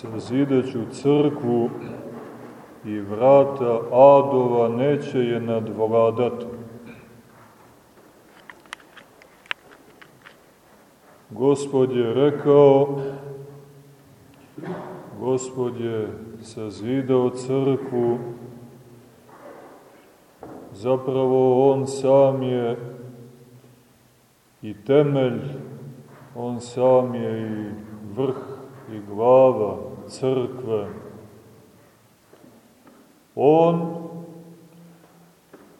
sazideću crkvu i vrata adova neće je nadvladati. Gospod je rekao, Gospod je sazidao crkvu, zapravo On sam je i temelj, On sam je i vrh i glava crkve. On,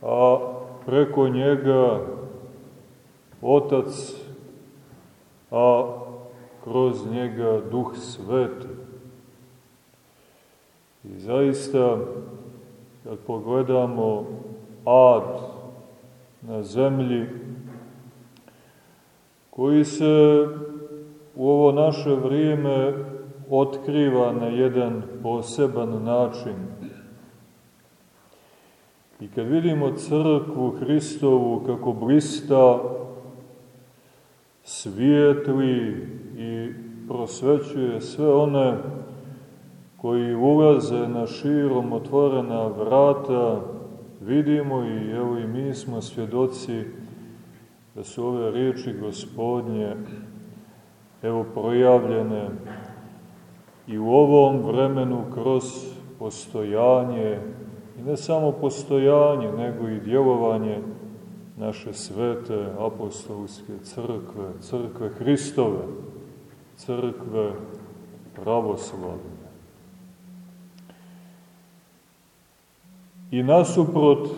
a preko njega Otac, a kroz njega Duh Sveti. I zaista, kad pogledamo ad na zemlji, koji se u ovo naše vrijeme otkriva na jedan poseban način. I kad vidimo crkvu Hristovu kako blista, svijetli i prosvećuje sve one koji ulaze na širom otvorena vrata, vidimo i evo i mi smo svjedoci da su ove riječi gospodnje evo projavljene i u ovom vremenu kroz postojanje, i ne samo postojanje, nego i djelovanje naše svete apostolske crkve, crkve Hristove, crkve pravoslavne. I nasuprot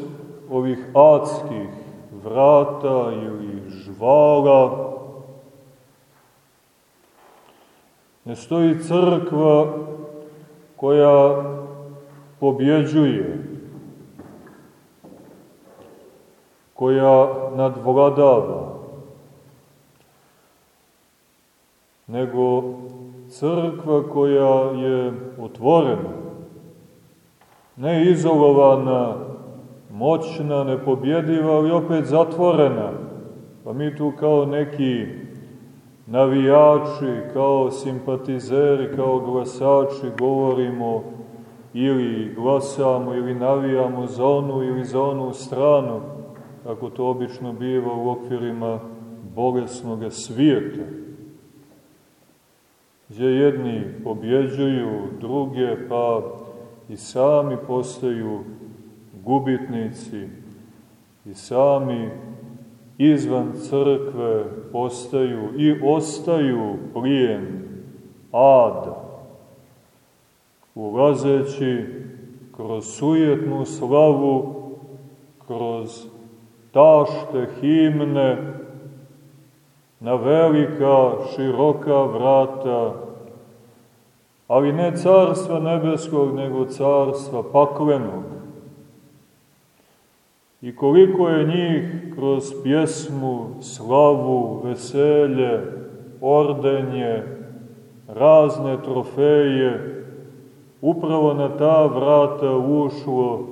ovih adskih vrata ili žvala, ne stoji crkva koja pobjeđuje, koja nadvladava, nego crkva koja je otvorena, ne izolovana, moćna, nepobjediva, ali opet zatvorena. Pa mi tu kao neki navijači, kao simpatizeri, kao glasači govorimo ili glasamo ili navijamo za onu ili za onu stranu, kako to obično biva u okvirima bolesnog svijeta, gdje jedni pobjeđuju druge, pa i sami postaju gubitnici i sami izvan crkve postaju i ostaju plijen ada, ulazeći kroz sujetnu slavu, kroz tašte himne, na velika, široka vrata, ali ne carstva nebeskog, nego carstva paklenog. I koliko je njih kroz pjesmu, slavu, veselje, ordenje, razne trofeje, upravo na ta vrata ušlo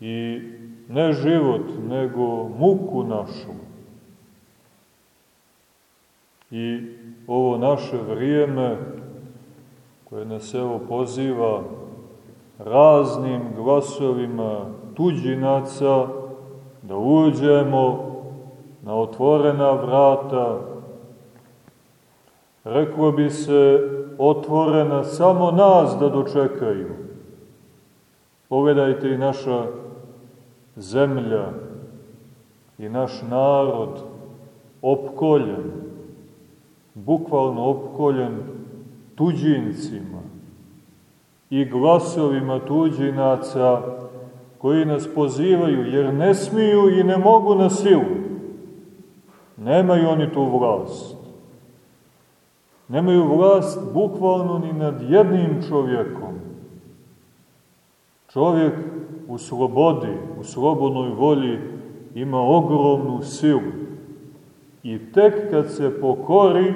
i ne život, nego muku našu. I ovo naše vrijeme, koje nas evo poziva raznim glasovima tuđinaca, da uđemo na otvorena vrata, reklo bi se otvorena samo nas da dočekaju. Pogledajte i naša zemlja i naš narod opkoljen, bukvalno opkoljen tuđincima i glasovima tuđinaca koji nas pozivaju, jer ne smiju i ne mogu na silu. Nemaju oni tu vlast. Nemaju vlast bukvalno ni nad jednim čovjekom. Čovjek u slobodi, u slobodnoj volji ima ogromnu silu. I tek kad se pokori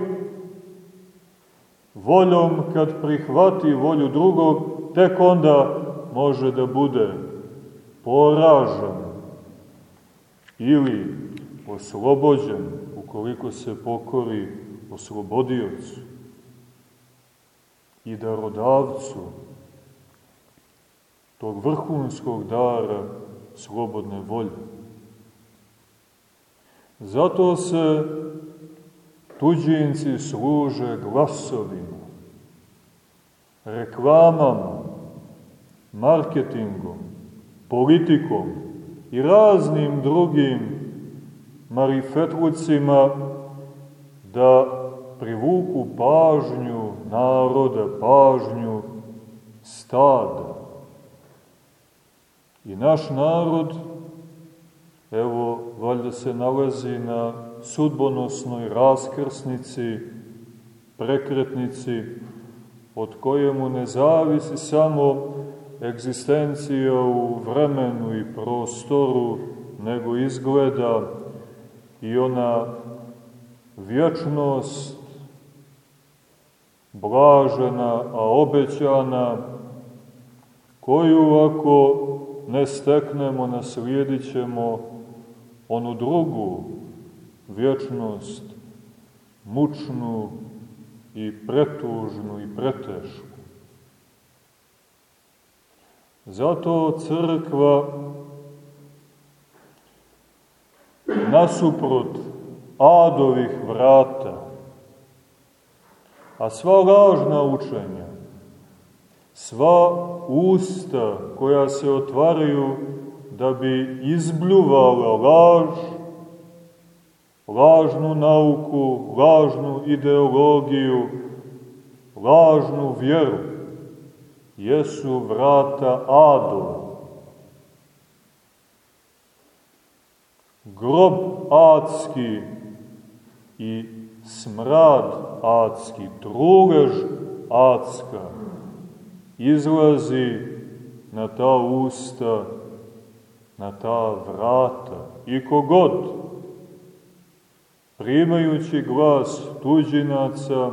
voljom, kad prihvati volju drugog, tek onda može da bude poražen ili oslobođen ukoliko se pokori oslobodiocu. i darodavcu tog vrhunskog dara slobodne volje. Zato se tuđinci služe glasovima, reklamama, marketingom, politikom i raznim drugim marifetlucima da privuku pažnju naroda, pažnju stada. I naš narod, evo, valjda se nalazi na sudbonosnoj raskrsnici, prekretnici, od kojemu ne zavisi samo egzistencija u vremenu i prostoru, nego izgleda i ona vječnost blažena, a obećana, koju ako ne steknemo, naslijedit ćemo onu drugu vječnost, mučnu i pretužnu i pretešku. Zato crkva nasuprot adovih vrata, a sva lažna učenja, sva usta koja se otvaraju da bi izbljuvala laž, lažnu nauku, lažnu ideologiju, lažnu vjeru, jesu vrata adova. Grob adski i smrad adski, trulež adska, izlazi na ta usta, na ta vrata. I kogod, primajući glas tuđinaca,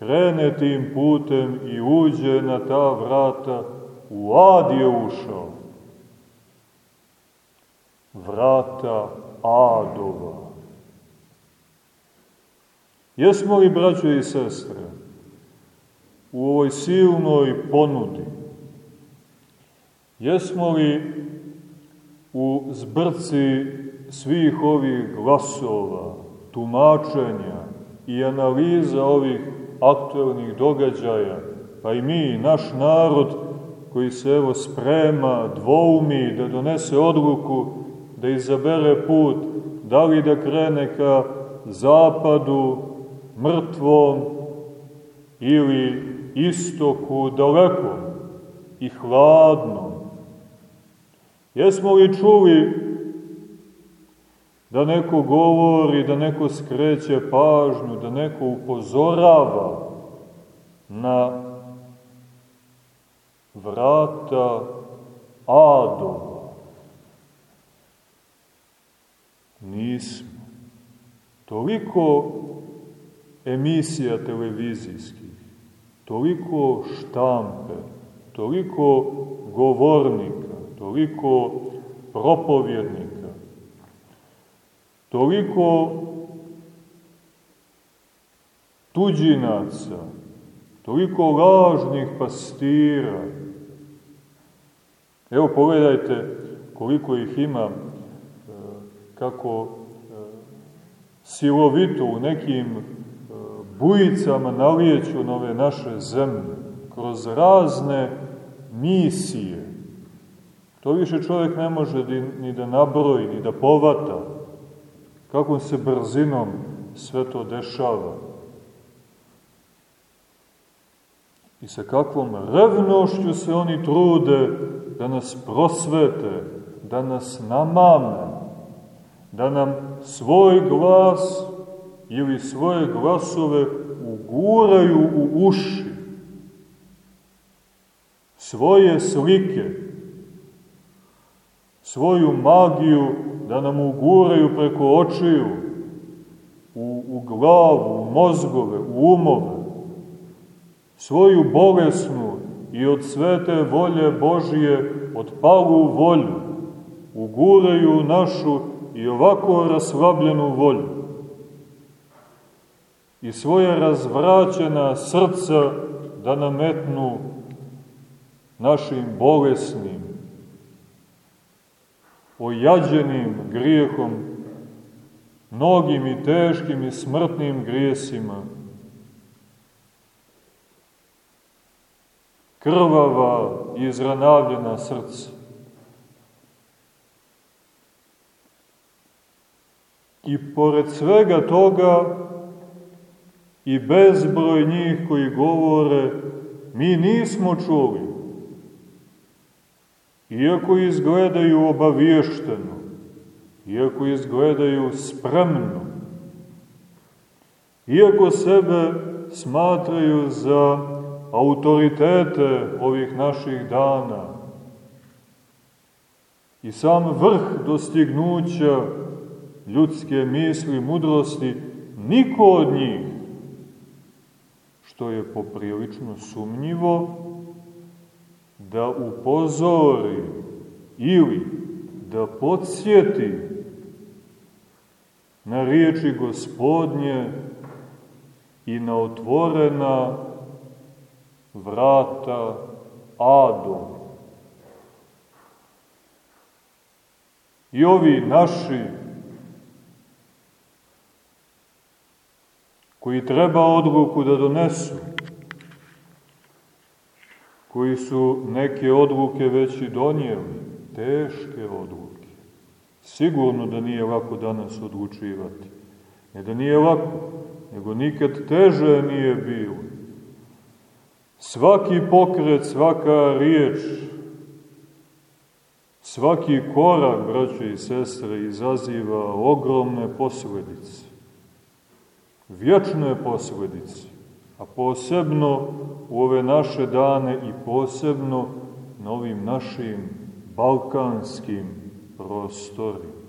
krene tim putem i uđe na ta vrata, u ad je ušao. Vrata adova. Jesmo li, braćo i sestre, u ovoj silnoj ponudi? Jesmo li u zbrci svih ovih glasova, tumačenja i analiza ovih aktualnih događaja, pa i mi, naš narod, koji se evo sprema, dvoumi da donese odluku, da izabere put, da li da krene ka zapadu, mrtvom, ili istoku dalekom i hladnom. Jesmo li čuli da neko govori, da neko skreće pažnju, da neko upozorava na vrata adova? Nismo. Toliko emisija televizijskih, toliko štampe, toliko govornika, toliko propovjednika, toliko tuđinaca, toliko lažnih pastira. Evo pogledajte koliko ih ima, e, kako e, silovito u nekim e, bujicama nalijeću nove naše zemlje, kroz razne misije. To više čovjek ne može ni da nabroji, ni da povata. Kakvom se brzinom sve to dešava. I sa kakvom revnošću se oni trude da nas prosvete, da nas namame, da nam svoj glas ili svoje glasove uguraju u uši, svoje slike, svoju magiju da nam uguraju preko očiju, u, u glavu, u mozgove, u umove, svoju bolesnu i od svete volje Božije odpalu volju, uguraju našu i ovako raslabljenu volju. i svoje razvraćena srca da nametnu našim bolesnim, ojađenim grijehom, mnogim i teškim i smrtnim grijesima, krvava i izranavljena srca. I pored svega toga i bezbroj njih koji govore mi nismo čuli, iako izgledaju obaviješteno, iako izgledaju spremno, iako sebe smatraju za autoritete ovih naših dana i sam vrh dostignuća ljudske misli, mudrosti, niko od njih, što je poprilično sumnjivo, da upozori ili da podsjeti na riječi gospodnje i na otvorena vrata Adom. I ovi naši koji treba odluku da donesu, koji su neke odluke već i donijeli, teške odluke. Sigurno da nije lako danas odlučivati. Ne da nije lako, nego nikad teže nije bilo. Svaki pokret, svaka riječ, svaki korak, braće i sestre, izaziva ogromne posledice. Vječne posledice, a posebno u ove naše dane i posebno na ovim našim balkanskim prostorima.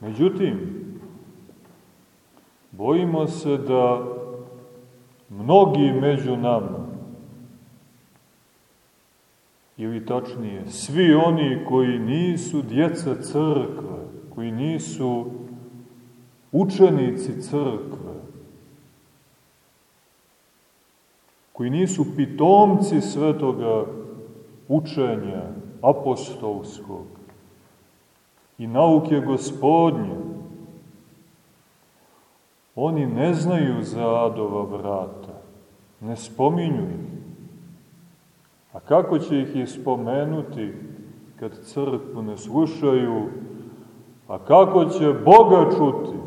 Međutim, bojimo se da mnogi među nama, ili tačnije, svi oni koji nisu djeca crkve, koji nisu učenici crkve, koji nisu pitomci svetoga učenja apostolskog i nauke gospodnje, oni ne znaju za adova vrata, ne spominju ih. A kako će ih ispomenuti kad crkvu ne slušaju, a kako će Boga čuti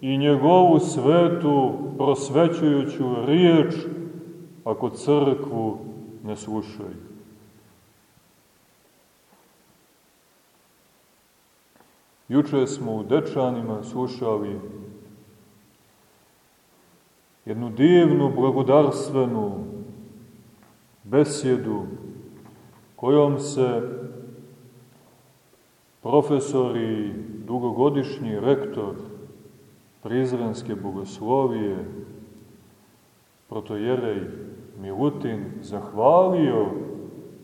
i njegovu svetu prosvećujuću riječ ako crkvu ne slušaju. Juče smo u Dečanima slušali jednu divnu, blagodarstvenu besjedu kojom se profesor i dugogodišnji rektor Prizrenske bogoslovije, protojerej Milutin, zahvalio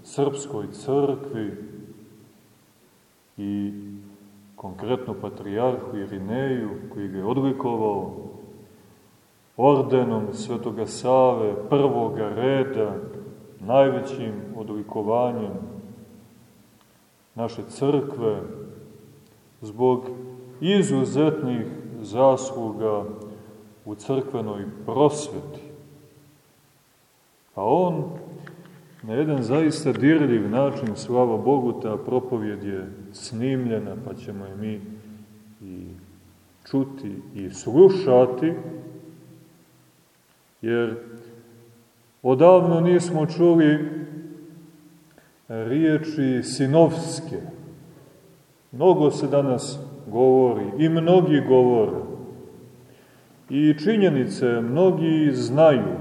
Srpskoj crkvi i konkretno patrijarhu Irineju, koji ga je odlikovao ordenom Svetoga Save prvoga reda, najvećim odlikovanjem naše crkve, zbog izuzetnih zasluga u crkvenoj prosveti. A on na jedan zaista dirljiv način, slava Bogu, ta propovjed je snimljena, pa ćemo je mi i čuti i slušati, jer odavno nismo čuli riječi sinovske. Mnogo se danas govori i mnogi govore. I činjenice mnogi znaju.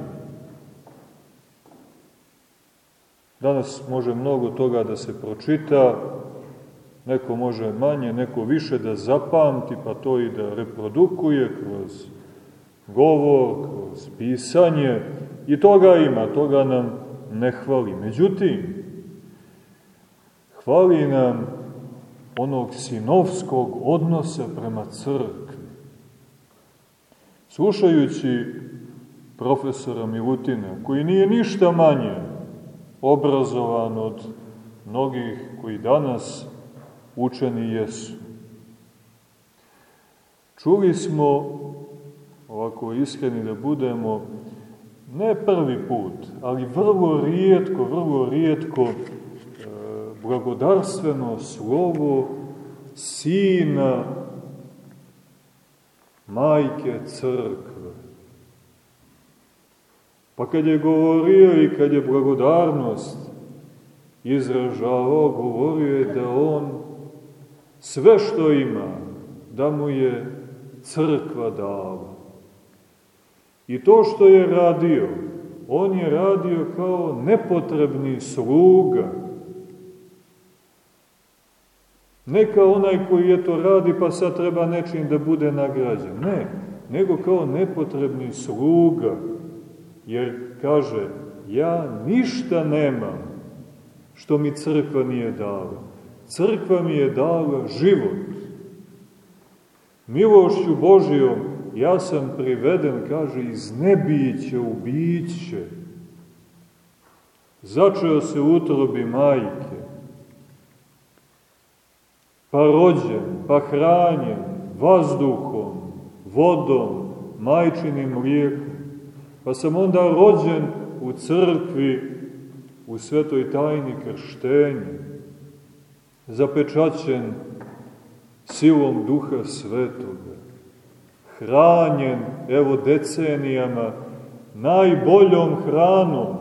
Danas može mnogo toga da se pročita, neko može manje, neko više da zapamti, pa to i da reprodukuje kroz govor, kroz pisanje, i toga ima, toga nam ne hvali. Međutim, hvali nam onog sinovskog odnosa prema crkvi. Slušajući profesora Milutina, koji nije ništa manje obrazovan od mnogih koji danas učeni jesu. Čuli smo, ovako iskreni da budemo, ne prvi put, ali vrlo rijetko, vrlo rijetko blagodarstveno slovo sina majke crkve. Pa kad je govorio i kad je blagodarnost izražavao, govorio je da on sve što ima, da mu je crkva dala. I to što je radio, on je radio kao nepotrebni sluga. Ne kao onaj koji je to radi pa sad treba nečim da bude nagrađen. Ne, nego kao nepotrebni sluga. Jer kaže, ja ništa nemam što mi crkva nije dala. Crkva mi je dala život. Milošću Božijom ja sam priveden, kaže, iz nebića u biće. Začeo se utrobi majke, pa rođen, pa hranjen, vazduhom, vodom, majčinim mlijekom, pa sam onda rođen u crkvi, u svetoj tajni krštenja, zapečaćen silom duha svetoga, hranjen, evo decenijama, najboljom hranom,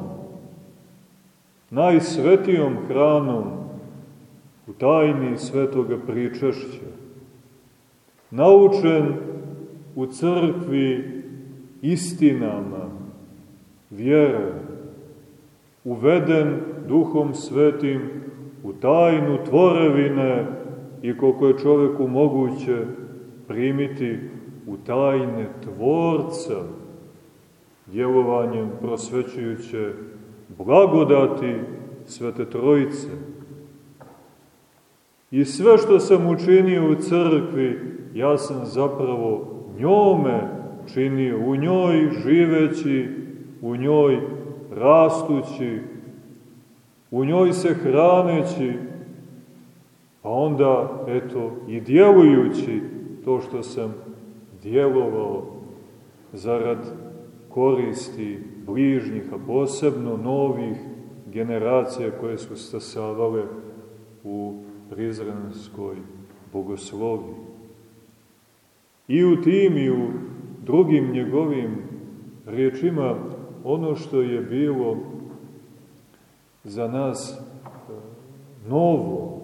najsvetijom hranom u tajni svetoga pričešća, naučen u crkvi istinama, vjere, uveden duhom svetim u tajnu tvorevine i koliko je čoveku moguće primiti u tajne Tvorca, djelovanjem prosvećujuće blagodati Svete Trojice. I sve što sam učinio u crkvi, ja sam zapravo njome činio, u njoj živeći, u njoj rastući, u njoj se hraneći, pa onda, eto, i djelujući to što sam djelovao zarad koristi bližnjih, a posebno novih generacija koje su stasavale u Prizrenskoj bogoslovi. I u tim i u drugim njegovim riječima ono što je bilo za nas e, novo,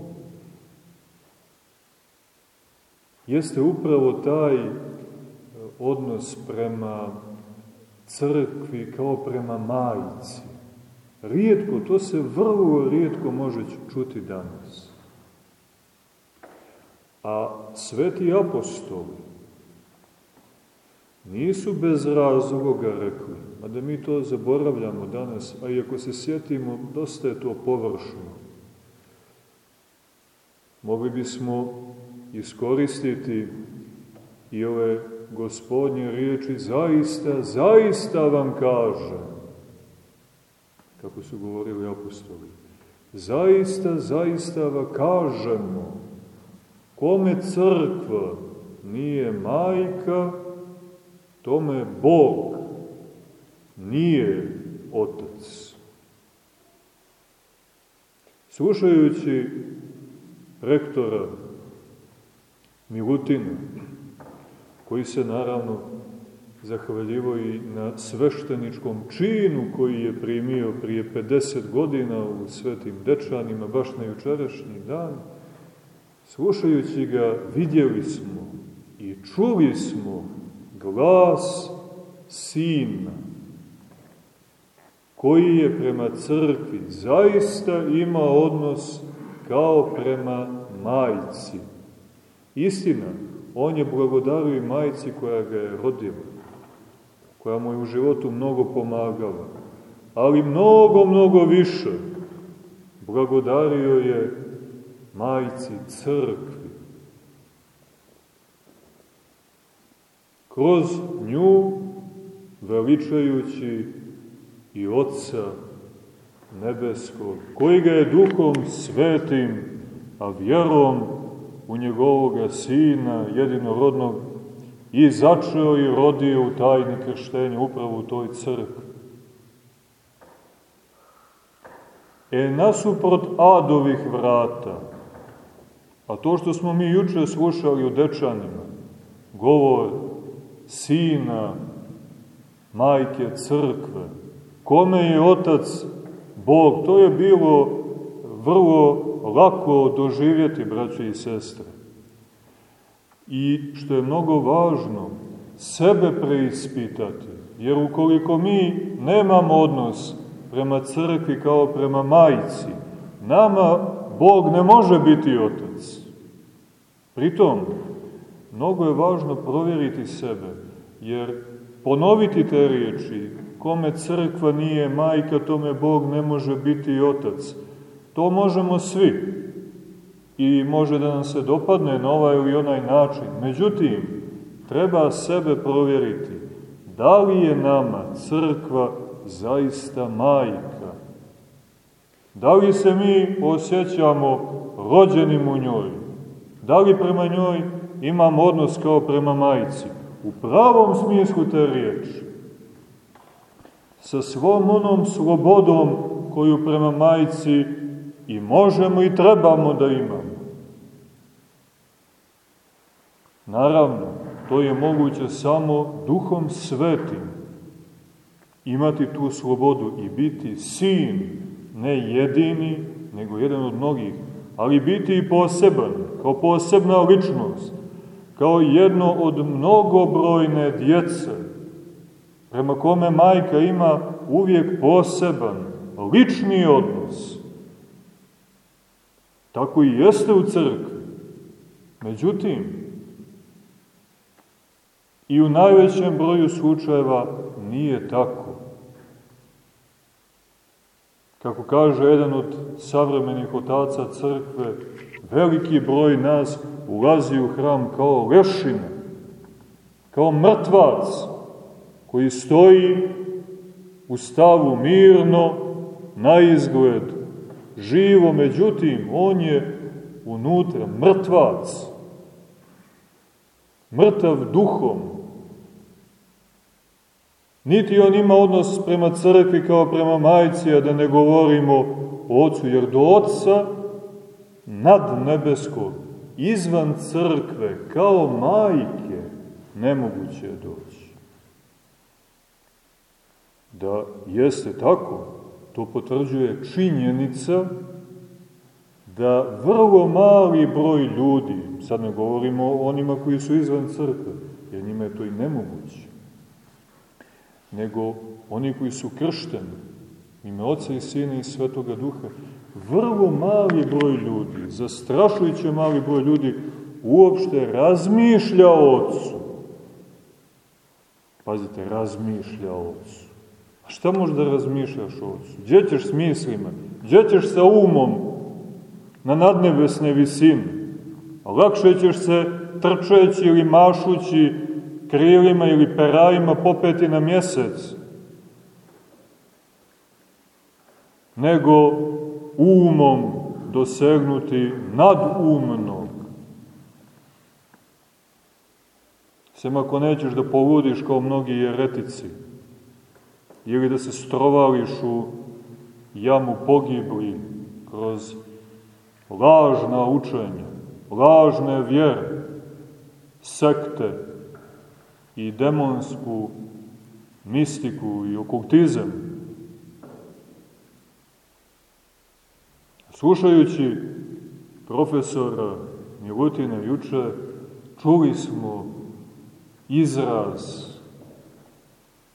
jeste upravo taj odnos prema crkvi kao prema majici. Rijetko, to se vrlo rijetko može čuti danas. A sveti apostoli nisu bez razloga rekli, a da mi to zaboravljamo danas, a i ako se sjetimo, dosta je to površno. Mogli bismo iskoristiti i ove gospodnje riječi, zaista, zaista vam kaže, kako su govorili apostoli, zaista, zaista vam kažemo, kome crkva nije majka, tome Bog nije otac. Slušajući rektora Milutina, koji se naravno zahvaljivo i na svešteničkom činu koji je primio prije 50 godina u svetim dečanima, baš na jučerašnji dan, slušajući ga vidjeli smo i čuli smo glas Sina, koji je prema crkvi zaista ima odnos kao prema majci. Istina, on je blagodario i majci koja ga je rodila, koja mu je u životu mnogo pomagala, ali mnogo, mnogo više blagodario je majci crkvi. kroz nju veličajući i Otca nebeskog, koji ga je duhom svetim, a vjerom u njegovoga Sina, jedinorodnog, i začeo i rodio u tajni krštenja upravo u toj crkvi. E, nasuprot adovih vrata, a to što smo mi juče slušali u Dečanima, govor Sina, majke crkve, kome je Otac Bog, to je bilo vrlo lako doživjeti, braće i sestre. I što je mnogo važno, sebe preispitati, jer ukoliko mi nemamo odnos prema crkvi kao prema majici, nama Bog ne može biti otac. Pritom, mnogo je važno provjeriti sebe, jer ponoviti te riječi, kome crkva nije majka, tome Bog ne može biti otac. To možemo svi i može da nam se dopadne na ovaj ili onaj način. Međutim, treba sebe provjeriti da li je nama crkva zaista majka. Da li se mi osjećamo rođenim u njoj? Da li prema njoj imamo odnos kao prema majici? U pravom smislu te riječi. Sa svom onom slobodom koju prema majici i možemo i trebamo da imamo. Naravno, to je moguće samo duhom svetim imati tu slobodu i biti sin, ne jedini, nego jedan od mnogih, ali biti i poseban, kao posebna ličnost, kao jedno od mnogobrojne djece, prema kome majka ima uvijek poseban, lični odnos. Tako i jeste u crkvi. Međutim, i u najvećem broju slučajeva nije tako. Kako kaže jedan od savremenih otaca crkve, veliki broj nas ulazi u hram kao lešine, kao mrtvac koji stoji u stavu mirno, na izgled, živo, međutim, on je unutra mrtvac, mrtav duhom, Niti on ima odnos prema crkvi kao prema majci, a da ne govorimo o ocu, jer do oca nad nebeskog, izvan crkve, kao majke, nemoguće je doći. Da jeste tako, to potvrđuje činjenica da vrlo mali broj ljudi, sad ne govorimo o onima koji su izvan crkve, jer njima je to i nemoguće, nego oni koji su kršteni, ime Oca i Sina i Svetoga Duha, vrlo mali broj ljudi, zastrašujuće mali broj ljudi, uopšte razmišlja o Otcu. Pazite, razmišlja o Otcu. A šta možeš da razmišljaš o Otcu? Gdje ćeš s mislima? Gdje ćeš sa umom na nadnebesne visine? A lakše ćeš se trčeći ili mašući krilima ili perajima popeti na mjesec, nego umom dosegnuti nadumnog. Sem ako nećeš da poludiš kao mnogi jeretici, ili da se strovališ u jamu pogibli kroz lažna učenja, lažne vjere, sekte, i demonsku mistiku i okultizam. Slušajući profesora Milutina juče, čuli smo izraz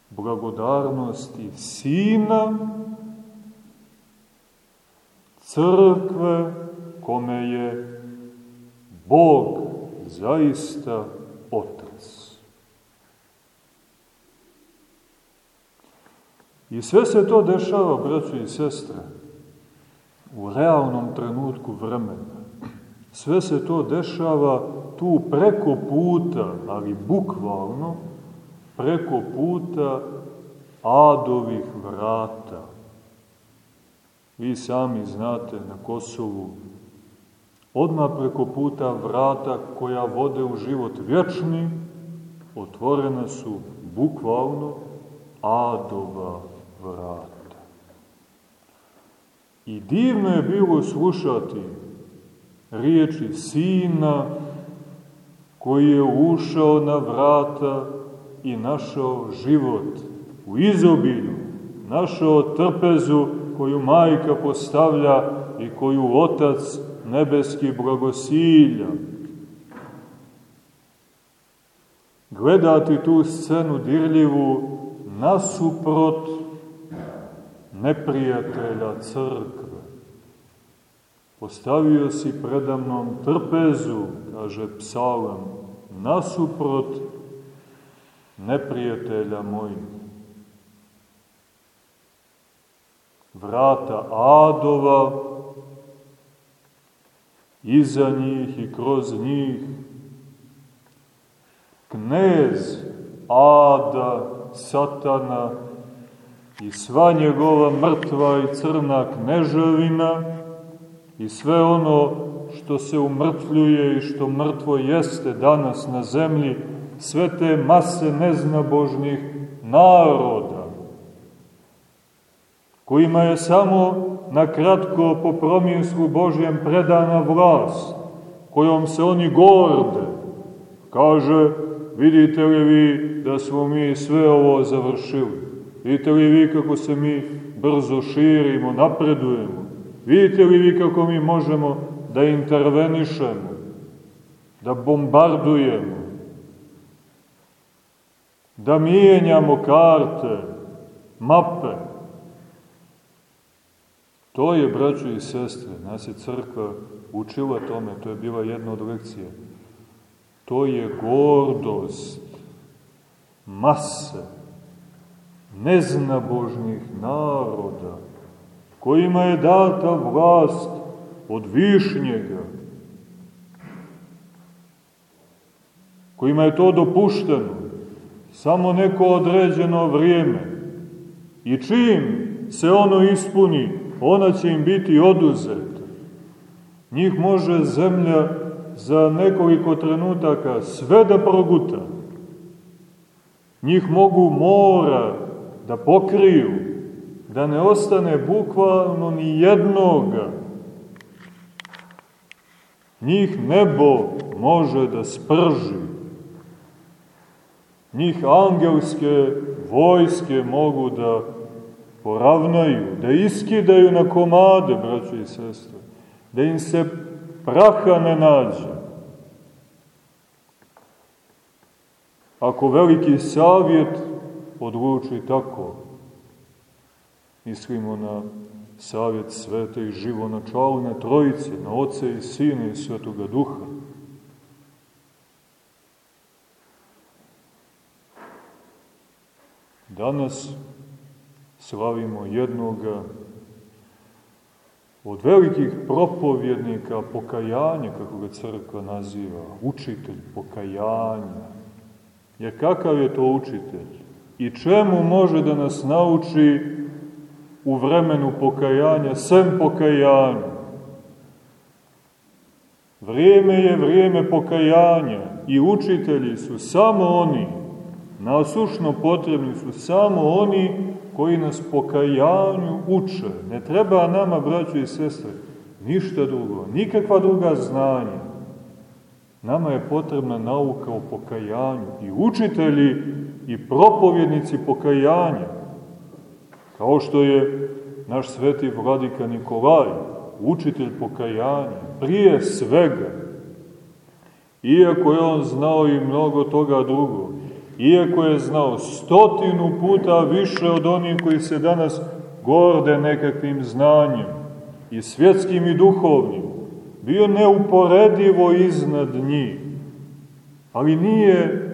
blagodarnosti Sina, crkve kome je Bog zaista Otac. I sve se to dešava, braći i sestre, u realnom trenutku vremena. Sve se to dešava tu preko puta, ali bukvalno, preko puta adovih vrata. Vi sami znate na Kosovu, odmah preko puta vrata koja vode u život vječni, otvorena su bukvalno adova vrata. I divno je bilo slušati riječi sina koji je ušao na vrata i našao život u izobilju, našao trpezu koju majka postavlja i koju otac nebeski blagosilja. Gledati tu scenu dirljivu nasuprot neprijatelja crkve. Postavio si predamnom trpezu, kaže psalam, nasuprot neprijatelja mojih. Vrata adova, iza njih i kroz njih, knez ada, satana i sva njegova mrtva i crna kneževina i sve ono što se umrtvljuje i što mrtvo jeste danas na zemlji, sve te mase neznabožnih naroda, kojima je samo na kratko po promjensku Božjem predana vlast, kojom se oni gorde, kaže, vidite li vi da smo mi sve ovo završili, vidite li vi kako se mi brzo širimo, napredujemo, vidite li vi kako mi možemo da intervenišemo, da bombardujemo, da mijenjamo karte, mape. To je, braćo i sestre, nas je crkva učila tome, to je bila jedna od lekcije. To je gordost mase neznabožnih naroda, kojima je data vlast od višnjega, kojima je to dopušteno, samo neko određeno vrijeme. I čim se ono ispuni, ona će im biti oduzeta. Njih može zemlja za nekoliko trenutaka sve da proguta. Njih mogu mora da pokriju, da ne ostane bukvalno ni jednoga. Njih nebo može da sprži njih angelske vojske mogu da poravnaju, da iskidaju na komade, braćo i sestre, da im se praha ne nađe. Ako veliki savjet odluči tako, mislimo na savjet svete i živonačalne trojice, na Oce i Sine i Svetoga Duha, Danas slavimo jednoga od velikih propovjednika pokajanja, kako ga crkva naziva, učitelj pokajanja. Jer kakav je to učitelj? I čemu može da nas nauči u vremenu pokajanja, sem pokajanja? Vrijeme je vrijeme pokajanja i učitelji su samo oni Nasušno potrebni su samo oni koji nas pokajanju uče. Ne treba nama, braćo i sestre, ništa drugo, nikakva druga znanja. Nama je potrebna nauka o pokajanju i učitelji i propovjednici pokajanja, kao što je naš sveti vladika Nikolaj, učitelj pokajanja, prije svega, iako je on znao i mnogo toga drugog, iako je znao stotinu puta više od onih koji se danas gorde nekakvim znanjem, i svjetskim i duhovnim, bio neuporedivo iznad njih, ali nije,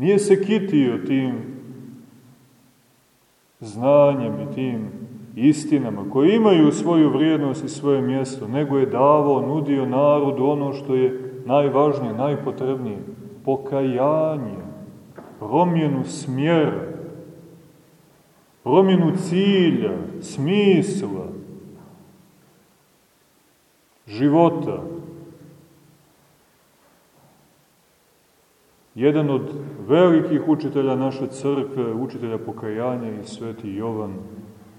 nije se kitio tim znanjem i tim istinama, koje imaju svoju vrijednost i svoje mjesto, nego je davao, nudio narodu ono što je najvažnije, najpotrebnije, pokajanje, promjenu smjera, promjenu cilja, smisla, života. Jedan od velikih učitelja naše crkve, učitelja pokajanja i sveti Jovan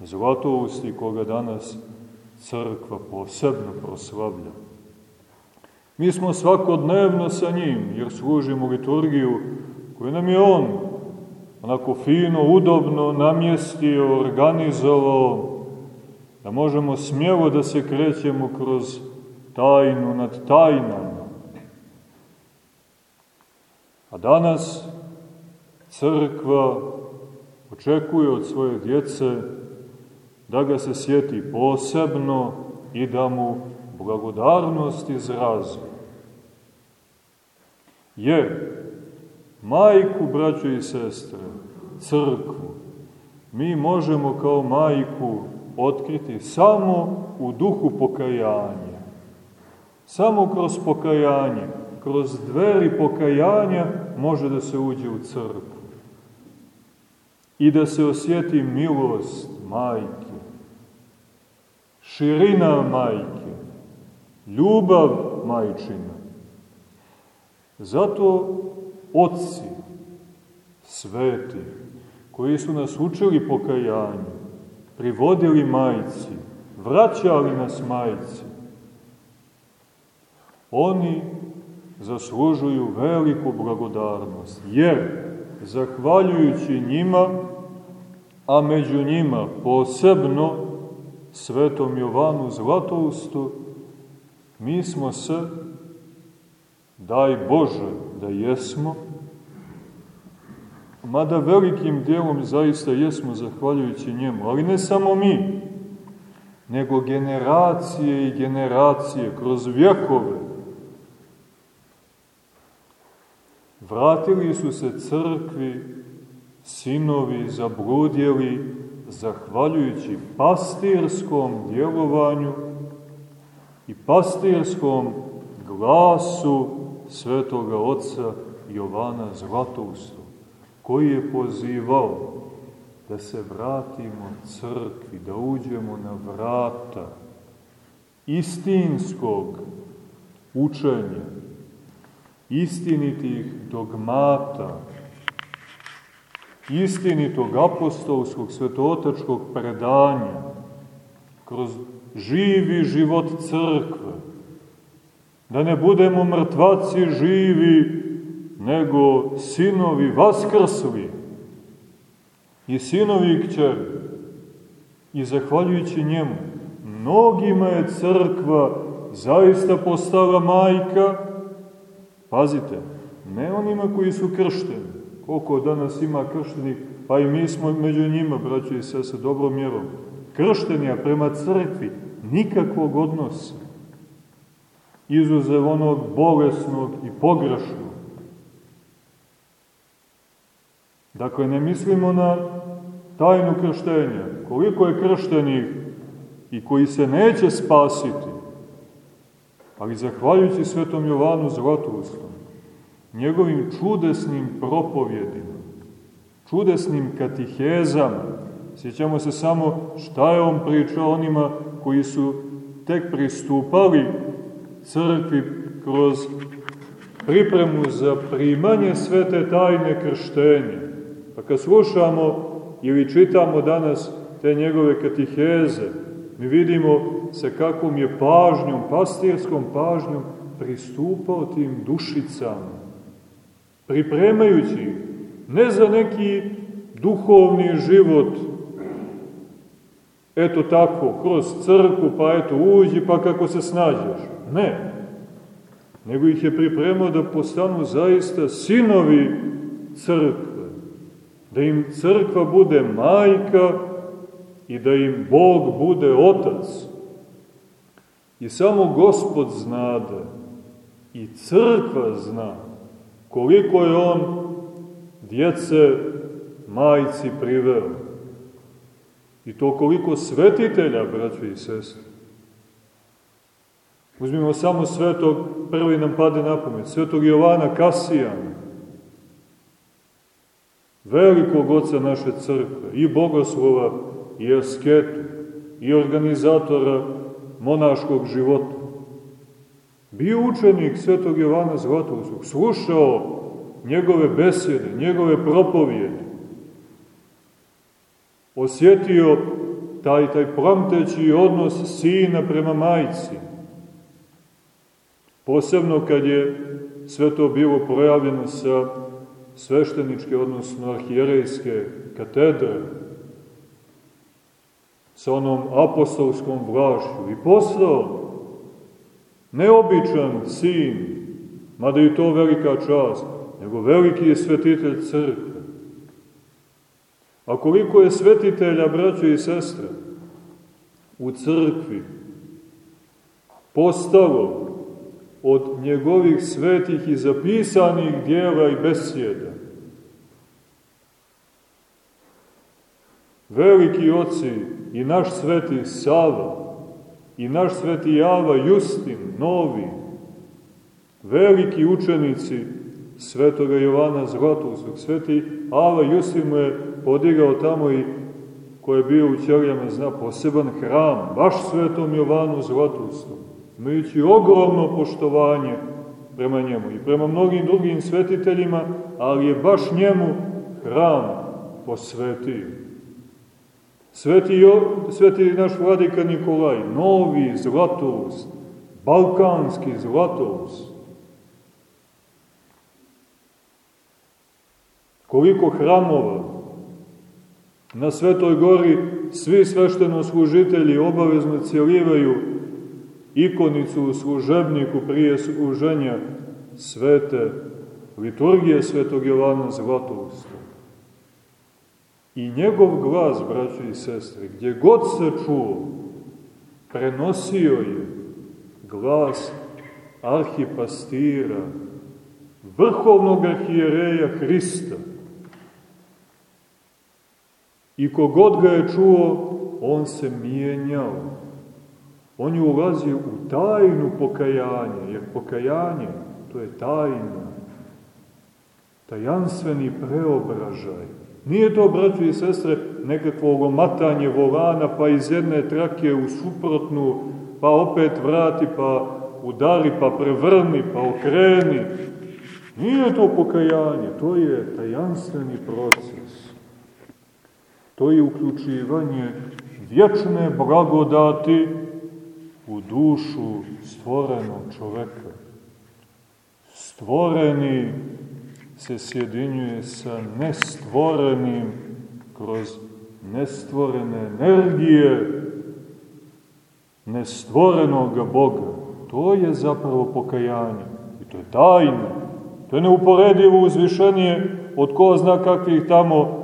Zlatousti, koga danas crkva posebno proslavlja. Mi smo svakodnevno sa njim, jer služimo liturgiju koju nam je on onako fino, udobno namjestio, organizovao, da možemo smjelo da se krećemo kroz tajnu nad tajnama. A danas crkva očekuje od svoje djece da ga se sjeti posebno i da mu blagodarnost izrazi. Jer majku, braćo i sestre, crkvu, mi možemo kao majku otkriti samo u duhu pokajanja. Samo kroz pokajanje, kroz dveri pokajanja može da se uđe u crkvu. I da se osjeti milost majke, širina majke, ljubav majčina. Zato oci sveti, koji su nas učili pokajanju, privodili majci, vraćali nas majci, oni zaslužuju veliku blagodarnost, jer, zahvaljujući njima, a među njima posebno svetom Jovanu Zlatoustu, mi smo se, daj Bože da jesmo, mada velikim dijelom zaista jesmo zahvaljujući njemu, ali ne samo mi, nego generacije i generacije kroz vjekove. Vratili su se crkvi, sinovi zabludjeli, zahvaljujući pastirskom djelovanju i pastirskom glasu svetoga oca Jovana Zlatousta koji je pozivao da se vratimo crkvi, da uđemo na vrata istinskog učenja, istinitih dogmata, istinitog apostolskog svetootačkog predanja, kroz živi život crkve, da ne budemo mrtvaci živi nego sinovi vaskrsli i sinovi i kćeri. I zahvaljujući njemu, mnogima je crkva zaista postala majka, pazite, ne onima koji su kršteni, koliko danas ima krštenih, pa i mi smo među njima, braći i sese, dobrom mjerom, kršteni, a prema crkvi nikakvog odnosa, izuzev onog bolesnog i pogrešnog. Dakle, ne mislimo na tajnu krštenja. Koliko je krštenih i koji se neće spasiti, ali zahvaljujući svetom Jovanu Zlatoustom, njegovim čudesnim propovjedima, čudesnim katihezama, sjećamo se samo šta je on pričao onima koji su tek pristupali crkvi kroz pripremu za primanje svete tajne krštenja. Pa kad slušamo ili čitamo danas te njegove katiheze, mi vidimo sa kakvom je pažnjom, pastirskom pažnjom, pristupao tim dušicama, pripremajući ne za neki duhovni život, eto tako, kroz crku, pa eto uđi, pa kako se snađeš. Ne, nego ih je pripremao da postanu zaista sinovi crkve da im crkva bude majka i da im Bog bude otac. I samo Gospod znade i crkva zna koliko je on djece majci priveo. I to koliko svetitelja, braćo i sestre. Uzmimo samo svetog, prvi nam pade na pamet, svetog Jovana Kasijana, velikog oca naše crkve, i bogoslova, i asketu, i organizatora monaškog života. Bio učenik svetog Jovana Zlatovskog, slušao njegove besede, njegove propovijede, osjetio taj, taj plamteći odnos sina prema majci. Posebno kad je sve to bilo projavljeno sa svešteničke, odnosno arhijerejske katedre, sa onom apostolskom vlašću i postao neobičan sin, mada i to velika čast, nego veliki je svetitelj crkve. A koliko je svetitelja, braćo i sestre, u crkvi postalo od njegovih svetih i zapisanih dijela i besjeda. Veliki oci i naš sveti Sava i naš sveti Java Justin, novi, veliki učenici svetoga Jovana Zlatovskog. Sveti Ava Justin mu je podigao tamo i ko je bio u Ćelijama zna poseban hram, baš svetom Jovanu Zlatovskom, imajući ogromno poštovanje prema njemu i prema mnogim drugim svetiteljima, ali je baš njemu hram posvetio. Sveti, jo, sveti naš vladika Nikolaj, novi Zlatoust, balkanski Zlatoust, koliko hramova, Na Svetoj gori svi svešteno-služitelji obavezno cijelivaju ikonicu u služebniku prije služenja svete liturgije Svetog Jovana Zlatousta. I njegov glas, braći i sestre, gdje god se čuo, prenosio je glas arhipastira, vrhovnog arhijereja Hrista, I kogod ga je čuo, on se mijenjao. On je ulazio u tajnu pokajanja, jer pokajanje to je tajna. Tajanstveni preobražaj. Nije to, braći i sestre, nekakvo lomatanje volana, pa iz jedne trake u suprotnu, pa opet vrati, pa udari, pa prevrni, pa okreni. Nije to pokajanje, to je tajanstveni proces to je uključivanje vječne blagodati u dušu stvorenog čoveka. Stvoreni se sjedinjuje sa nestvorenim kroz nestvorene energije nestvorenog Boga. To je zapravo pokajanje. I to je tajno. To je neuporedivo uzvišenije od ko zna kakvih tamo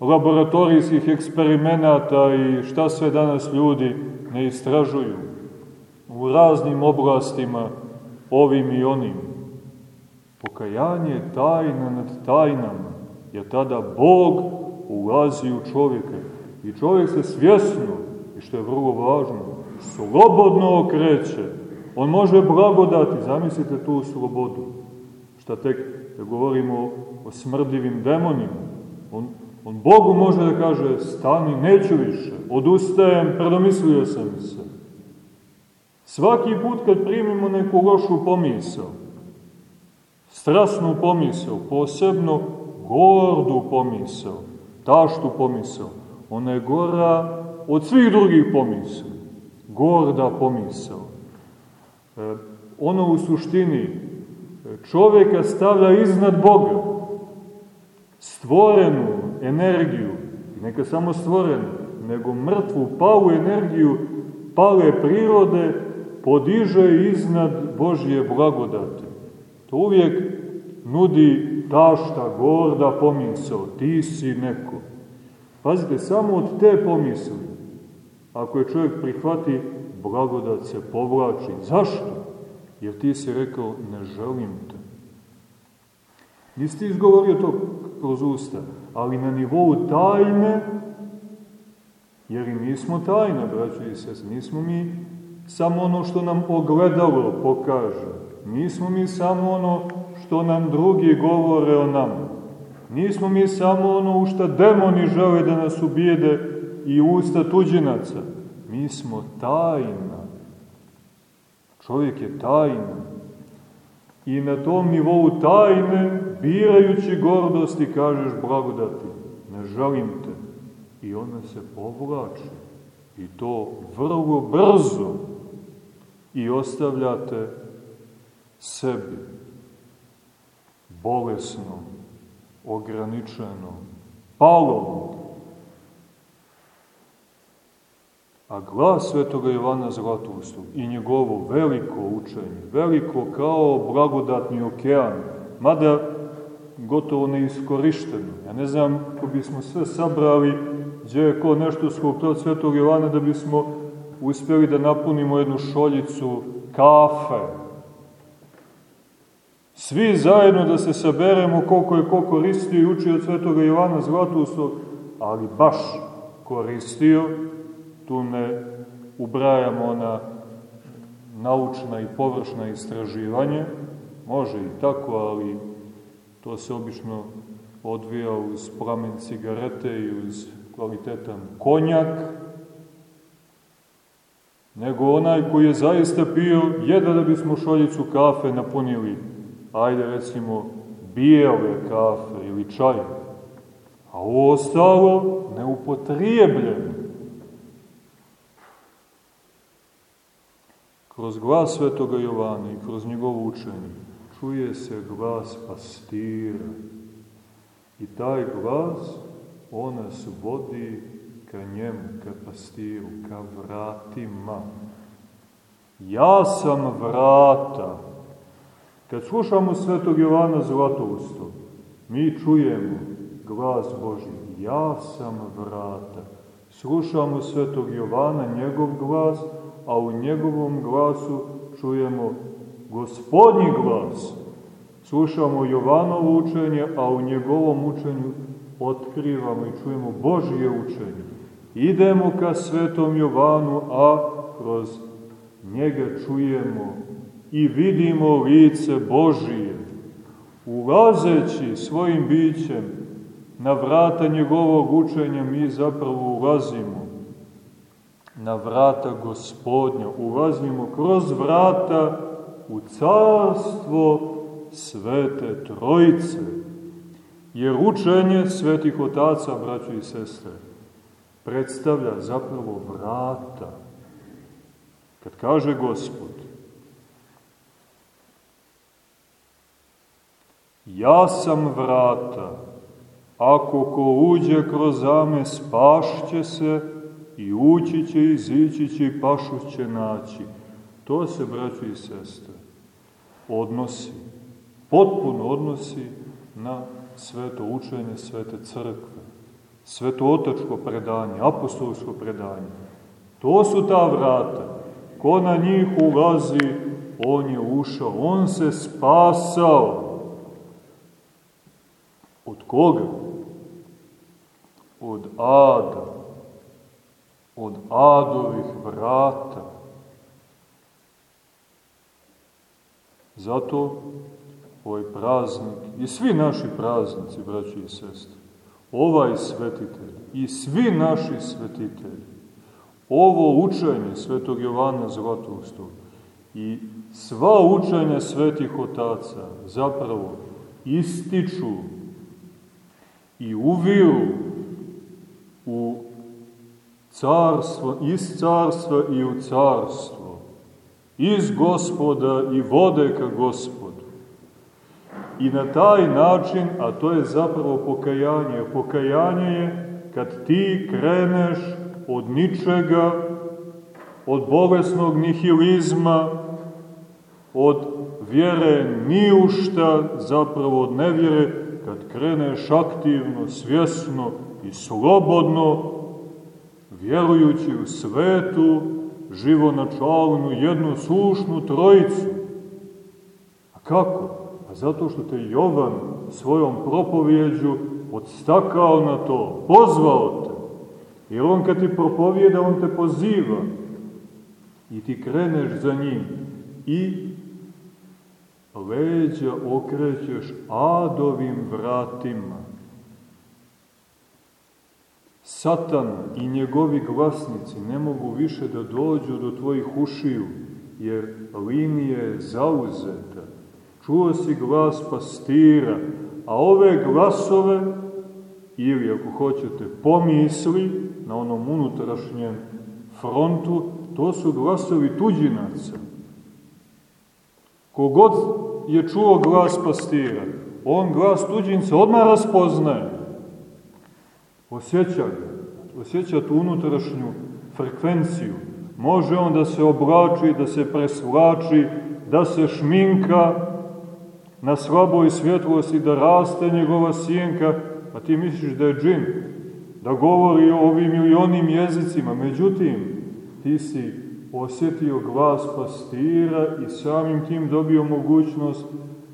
laboratorijskih eksperimenata i šta sve danas ljudi ne istražuju u raznim oblastima, ovim i onim. Pokajanje je tajna nad tajnama, jer tada Bog ulazi u čovjeka i čovjek se svjesno, i što je vrlo važno, slobodno okreće. On može blagodati, zamislite tu slobodu, šta tek da govorimo o smrdljivim demonima, on On Bogu može da kaže, stani, neću više, odustajem, predomislio sam se. Svaki put kad primimo neku lošu pomisao, strasnu pomisao, posebno gordu pomisao, taštu pomisao, ona je gora od svih drugih pomisao. Gorda pomisao. E, ono u suštini čoveka stavlja iznad Boga, stvorenu energiju, neka samo stvorenu, nego mrtvu, palu energiju, pale prirode, podiže iznad Božje blagodate. To uvijek nudi tašta, gorda pomisao, ti si neko. Pazite, samo od te pomisli, ako je čovjek prihvati, blagodat se povlači. Zašto? Jer ti si rekao, ne želim te. Nisi ti izgovorio to kroz usta, ali na nivou tajne, jer i mi smo tajna, braćo i sest, nismo mi samo ono što nam ogledalo pokaže. Nismo mi samo ono što nam drugi govore o nama. Nismo mi samo ono u šta demoni žele da nas ubijede i usta tuđinaca. Mi smo tajna. Čovjek je tajna. I na tom nivou tajne, birajući gordosti, kažeš blagodati, ne želim te. I ona se povlači. I to vrlo brzo. I ostavljate sebi, bolesnom, ograničenom, palom. A glas svetoga Jovana Zlatoustog i njegovo veliko učenje, veliko kao blagodatni okean, mada gotovo neiskorišteno. Ja ne znam ko bismo sve sabrali, gdje je ko nešto skoptao svetog Jovana da bismo uspjeli da napunimo jednu šoljicu kafe, Svi zajedno da se saberemo koliko je ko koristio i učio od svetoga Jovana Zlatoustog, ali baš koristio, tu ne ubrajamo na naučna i površna istraživanje, može i tako, ali to se obično odvija uz plamen cigarete i uz kvalitetan konjak, nego onaj koji je zaista pio jedan da bismo šoljicu kafe napunili ajde recimo, bijele kafe ili čaj, a ovo ostalo neupotrijebljeno. Kroz glas svetoga Jovana i kroz njegovo učenje čuje se glas pastira. I taj glas, on nas vodi ka njemu, ka pastiru, ka vratima. Ja sam vrata, Kad slušamo svetog Jovana Zlatousto, mi čujemo glas Boži, ja sam vrata. Slušamo svetog Jovana, njegov glas, a u njegovom glasu čujemo gospodnji glas. Slušamo Jovanovo učenje, a u njegovom učenju otkrivamo i čujemo Božje učenje. Idemo ka svetom Jovanu, a kroz njega čujemo i vidimo lice Božije, ulazeći svojim bićem na vrata njegovog učenja, mi zapravo ulazimo na vrata gospodnja, ulazimo kroz vrata u carstvo Svete Trojice. Jer učenje svetih otaca, braćo i sestre, predstavlja zapravo vrata. Kad kaže Gospod, Ja sam vrata, ako ko uđe kroz zame spašće se i ući će i zići će i pašu će naći. To se, braći i sestre, odnosi, potpuno odnosi na sveto učenje svete crkve, sveto otačko predanje, apostolsko predanje. To su ta vrata. Ko na njih ulazi, on je ušao, on se spasao. Od koga? Od Ada. Od Adovih vrata. Zato ovaj praznik i svi naši praznici, braći i sestre, ovaj svetitelj i svi naši svetitelji, ovo učenje svetog Jovana Zlatoustog i sva učenja svetih otaca zapravo ističu i uviru u carstvo, iz carstva i u carstvo, iz gospoda i vode ka gospodu. I na taj način, a to je zapravo pokajanje, pokajanje je kad ti kreneš od ničega, od bolesnog nihilizma, od vjere ni u šta, zapravo od nevjere, kad kreneš aktivno, svjesno i slobodno, vjerujući u svetu, živonačalnu, jednu sušnu trojicu. A kako? A zato što te Jovan svojom propovjeđu podstakao na to, pozvao te. Jer on kad ti propovijeda, on te poziva. I ti kreneš za njim i leđa okrećeš adovim vratima. Satan i njegovi glasnici ne mogu više da dođu do tvojih ušiju, jer linija je zauzeta. Čuo si glas pastira, a ove glasove, ili ako hoćete pomisli, na onom unutrašnjem frontu, to su glasovi tuđinaca. Kogod je čuo glas pastira, on glas tuđinca odmah raspoznaje. Osjeća ga, osjeća tu unutrašnju frekvenciju. Može on da se oblači, da se presvlači, da se šminka na slaboj svjetlosti, da raste njegova sjenka, a ti misliš da je džin, da govori o ovim ili onim jezicima. Međutim, ti si osjetio glas pastira i samim tim dobio mogućnost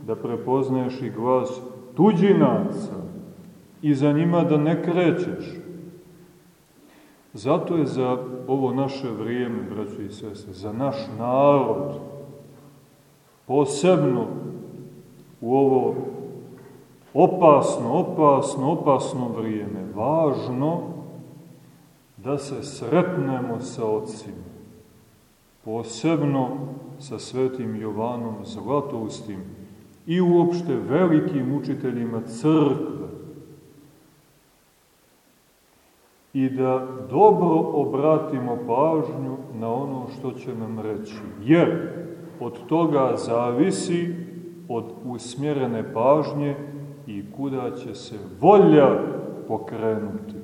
da prepoznaješ i glas tuđinaca i za njima da ne krećeš. Zato je za ovo naše vrijeme, braćo i sese, za naš narod, posebno u ovo opasno, opasno, opasno vrijeme, važno da se sretnemo sa ocima, posebno sa svetim Jovanom Zlatoustim i uopšte velikim učiteljima crkve, i da dobro obratimo pažnju na ono što će nam reći. Jer od toga zavisi, od usmjerene pažnje, i kuda će se volja pokrenuti.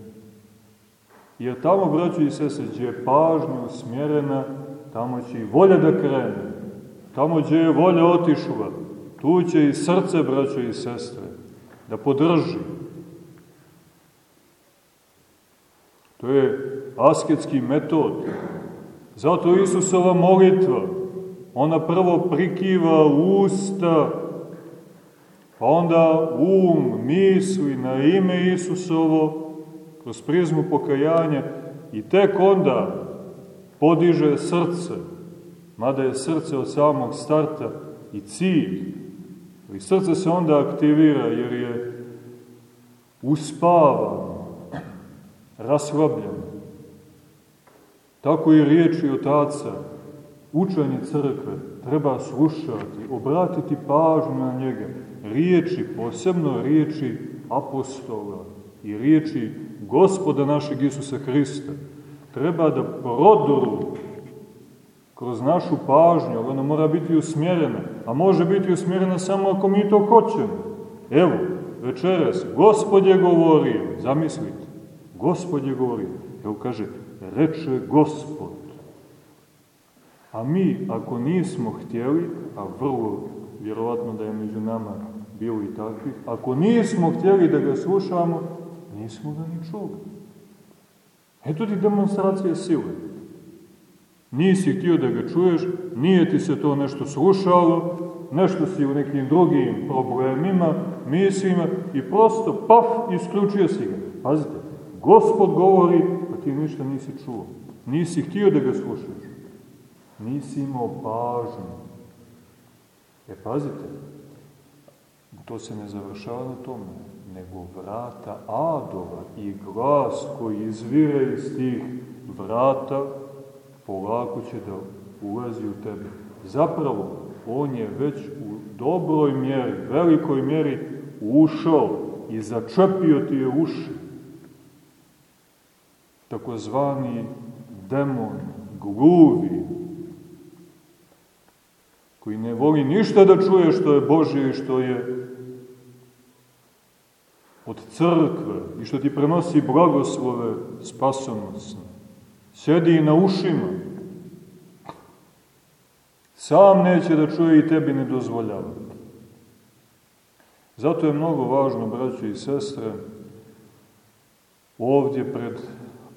Jer tamo, braćo i sese, gdje je pažnja usmjerena, tamo će i volja da krene. Tamo gdje je volja otišla, tu će i srce, braćo i sestre, da podrži. To je asketski metod. Zato Isusova molitva, ona prvo prikiva usta, pa onda um, misli na ime Isusovo, kroz prizmu pokajanja i tek onda podiže srce, mada je srce od samog starta i cilj. I srce se onda aktivira jer je uspavano, raslabljeno. Tako i riječi otaca, učenje crkve, treba slušati, obratiti pažnju na njega, riječi, posebno riječi apostola i riječi gospoda našeg Isusa Hrista, treba da prodoru kroz našu pažnju, ona mora biti usmjerena, a može biti usmjerena samo ako mi to hoćemo. Evo, večeras, Gospod je govorio, zamislite, Gospod je govorio, evo kaže, reče Gospod. A mi, ako nismo htjeli, a vrlo vjerovatno da je među nama bilo i takvih, ako nismo htjeli da ga slušamo, nismo ga ni čuli. Eto ti demonstracija sile. Nisi htio da ga čuješ, nije ti se to nešto slušalo, nešto si u nekim drugim problemima, mislima i prosto, paf, isključio si ga. Pazite, gospod govori, a ti ništa nisi čuo. Nisi htio da ga slušaš. Nisi imao pažnju. E, pazite, to se ne završava na tome, nego vrata adova i glas koji izvire iz tih vrata polako će da ulazi u tebe. Zapravo, on je već u dobroj mjeri, velikoj mjeri ušao i začepio ti je uši. Takozvani demon, gluvi, koji ne voli ništa da čuje što je Božje i što je od crkve i što ti prenosi blagoslove spasonosne. Sjedi na ušima. Sam neće da čuje i tebi ne dozvoljava. Zato je mnogo važno, braćo i sestre, ovdje pred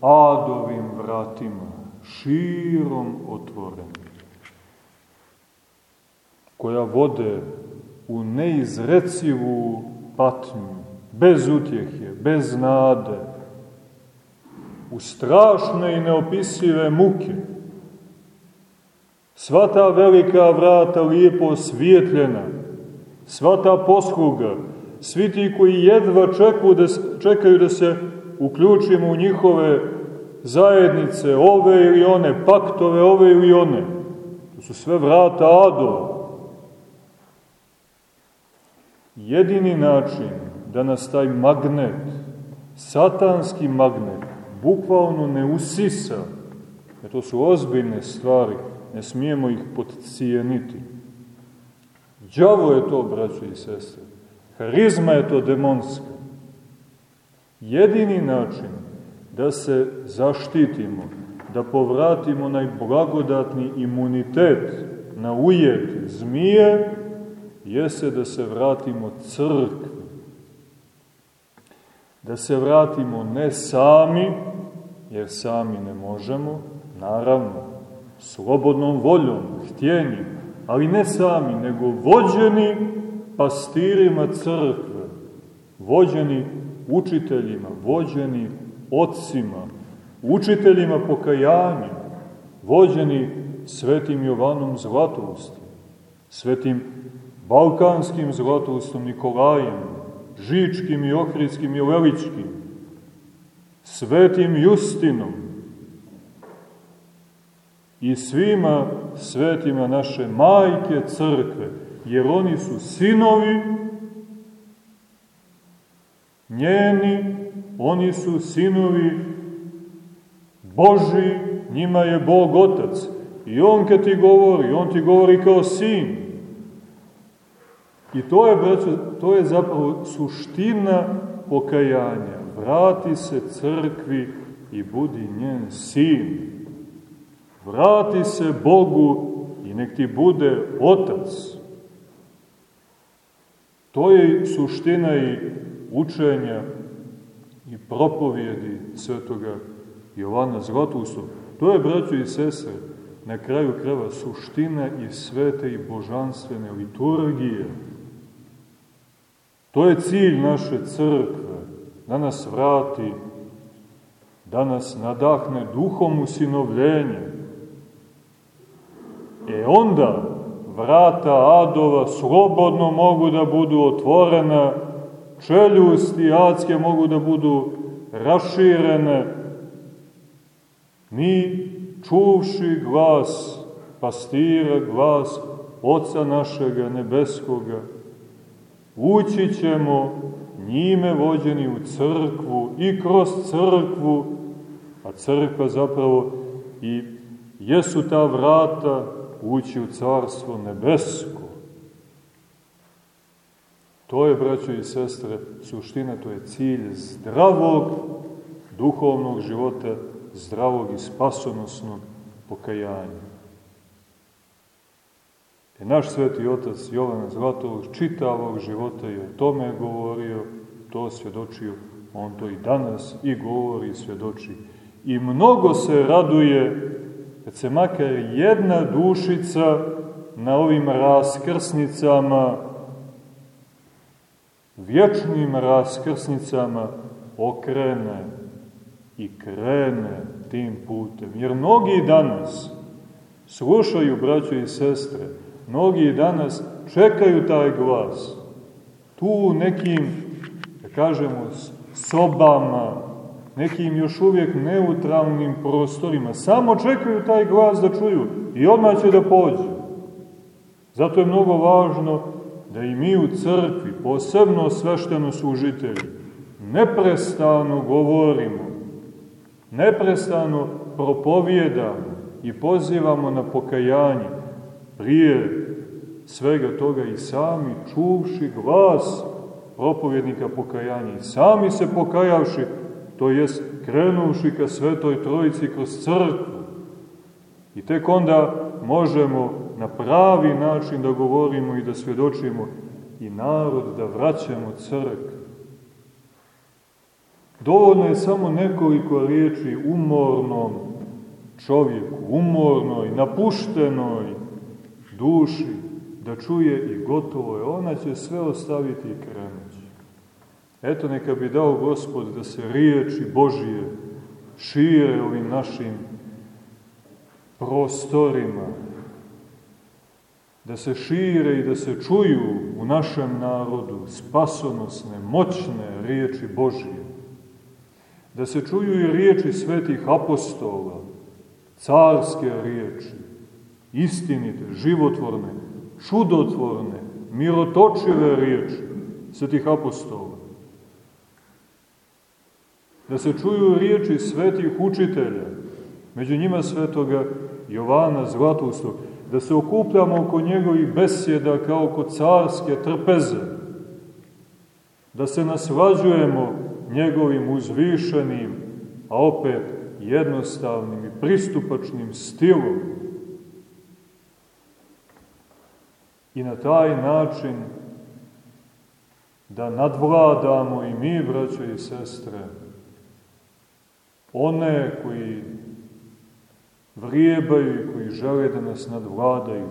adovim vratima, širom otvorenim, koja vode u neizrecivu patnju, bez utjehe, bez nade, u strašne i neopisive muke. Sva ta velika vrata lijepo osvijetljena, sva ta posluga, svi ti koji jedva čekaju da, čekaju da se uključimo u njihove zajednice, ove ili one, paktove ove ili one. To su sve vrata adova. Jedini način da nas taj magnet, satanski magnet, bukvalno ne usisa, jer to su ozbiljne stvari, ne smijemo ih podcijeniti. Đavo je to, braćo i sestre. Harizma je to demonska. Jedini način da se zaštitimo, da povratimo onaj blagodatni imunitet na ujed zmije, jeste da se vratimo crkvi. Da se vratimo ne sami, jer sami ne možemo, naravno, slobodnom voljom, htjenjem, ali ne sami, nego vođeni pastirima crkve, vođeni učiteljima, vođeni otcima, učiteljima pokajanja, vođeni svetim Jovanom Zlatoustom, svetim Balkanskim Zlatoustom Nikolajem, Žičkim i Ohridskim i Leličkim, svetim Justinom i svima svetima naše majke crkve, jer oni su sinovi njeni, oni su sinovi Boži, njima je Bog Otac. I On kad ti govori, On ti govori kao sin. I to je, braćo, to je zapravo suština pokajanja. Vrati se crkvi i budi njen sin. Vrati se Bogu i nek ti bude Otac. To je suština i učenja i propovjedi svetoga Jovana Zlatoustog. To je, braćo i sese, na kraju kreva suština i svete i božanstvene liturgije. To je cilj naše crkve, da nas vrati, da nas nadahne duhom usinovljenja. E onda vrata adova slobodno mogu da budu otvorena, čeljusti adske mogu da budu raširene, mi čuvši glas pastira, glas Oca našega nebeskoga, ući ćemo njime vođeni u crkvu i kroz crkvu, a crkva zapravo i jesu ta vrata ući u carstvo nebesko. To je, braćo i sestre, suština, to je cilj zdravog duhovnog života, zdravog i spasonosnog pokajanja. E naš sveti otac Jovan Zlatovog čitavog života je o tome govorio, to svjedočio, on to i danas i govori i svjedoči. I mnogo se raduje kad se makar jedna dušica na ovim raskrsnicama, vječnim raskrsnicama okrene i krene tim putem. Jer mnogi danas slušaju, braćo i sestre, mnogi danas čekaju taj glas. Tu nekim, da kažemo, sobama, nekim još uvijek neutralnim prostorima, samo čekaju taj glas da čuju i odmah će da pođu. Zato je mnogo važno da i mi u crkvi, posebno svešteno služitelji, neprestano govorimo, neprestano propovjedamo i pozivamo na pokajanje, prije svega toga i sami čuvši glas propovjednika pokajanja i sami se pokajavši, to jest krenuši ka Svetoj Trojici kroz crkvu. I tek onda možemo na pravi način da govorimo i da svjedočimo i narod da vraćamo crkvu. Dovoljno je samo nekoliko riječi umornom čovjeku, umornoj, napuštenoj duši, da čuje i gotovo je. Ona će sve ostaviti i krenući. Eto neka bi dao Gospod da se riječi Božije šire ovim našim prostorima, da se šire i da se čuju u našem narodu spasonosne, moćne riječi Božije, da se čuju i riječi svetih apostola, carske riječi, istinite, životvorne, čudotvorne, mirotočive riječi svetih apostola. Da se čuju riječi svetih učitelja, među njima svetoga Jovana Zlatustog, da se okupljamo oko njegovih besjeda kao oko carske trpeze, da se naslađujemo njegovim uzvišenim, a opet jednostavnim i pristupačnim stilom. I na taj način da nadvladamo i mi, braćo i sestre, one koji vrijebaju i koji žele da nas nadvladaju.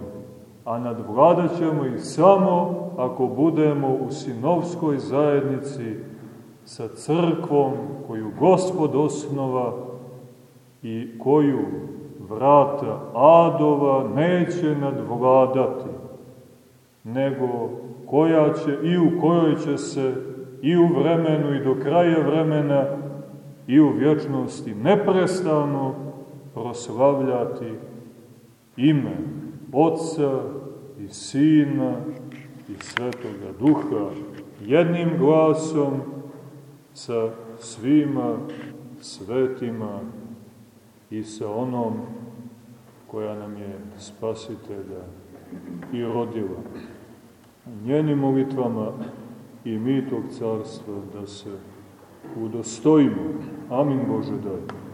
A nadvladat ćemo ih samo ako budemo u sinovskoj zajednici sa crkvom koju Gospod osnova i koju vrata adova neće nadvladati, nego koja će i u kojoj će se i u vremenu i do kraja vremena i u vječnosti neprestano proslavljati ime Otca i Sina i Svetoga Duha jednim glasom sa svima svetima i sa onom koja nam je spasitelja i rodila. Njenim molitvama i mi tog carstva da se udostojimo. Amin Bože daj.